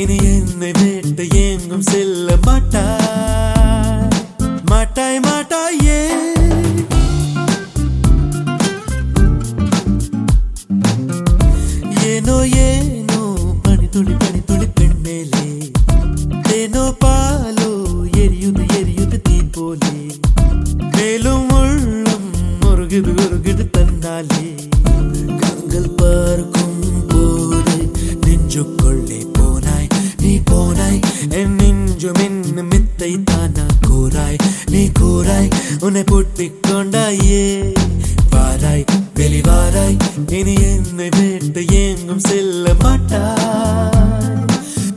இனி என்னை விட்டு எங்கும் செல்ல மாட்டாய் மாட்டாய் மாட்டாயே. ஏனோ ஏனோ பனி துளி பனி துளி பெண்ணேலே. தேனோ பாலோ எரியுது எரியுது தீ போலே. மேலும் உள்ளம் முருகுது உருகுது தந்தாலே கண்கள் பார்க்கும் போது நெஞ்சுக்கொள்ளே இதைத்தான் நான் கூறாய் நீ கூறாய் உன்னை பூட்டிக் கொண்டாயே. வாராய் வெளிவாராய் இனி என்னை விட்டு எங்கும் செல்ல மாட்டாய்.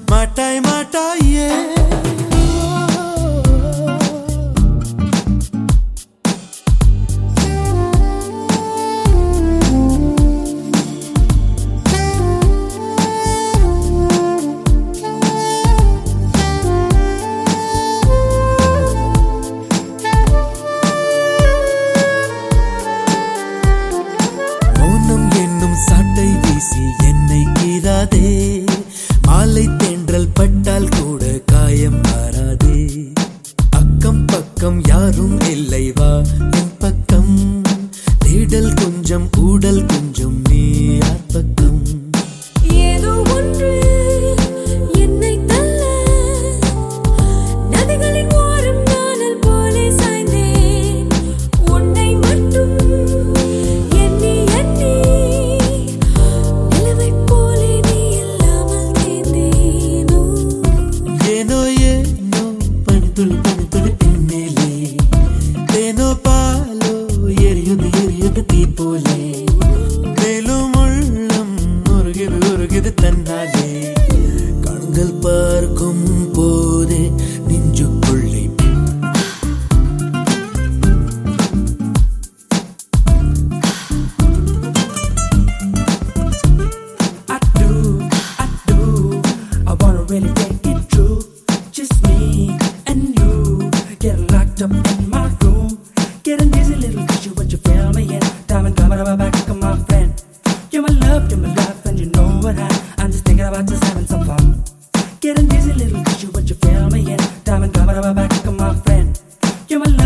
மாட்டாய் மாட்டாயே. பக்கம் யாரும் இல்லை வா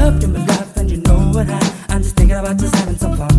Loved you my life, and you know what I. I'm just thinking about just having some fun.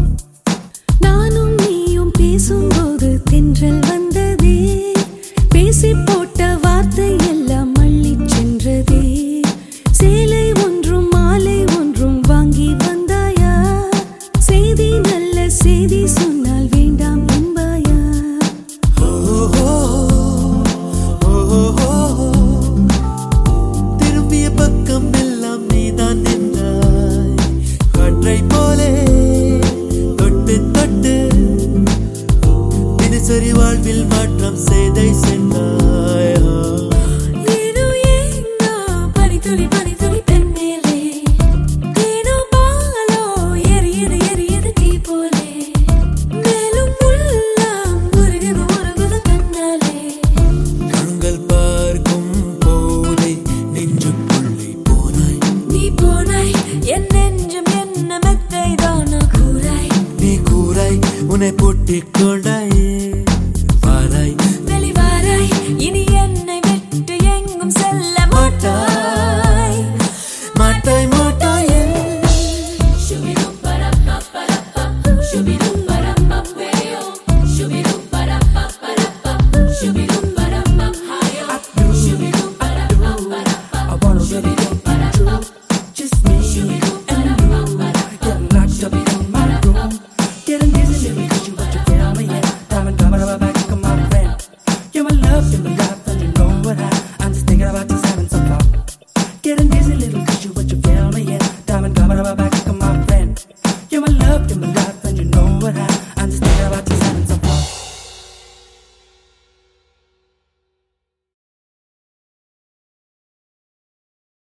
उन्हें in the.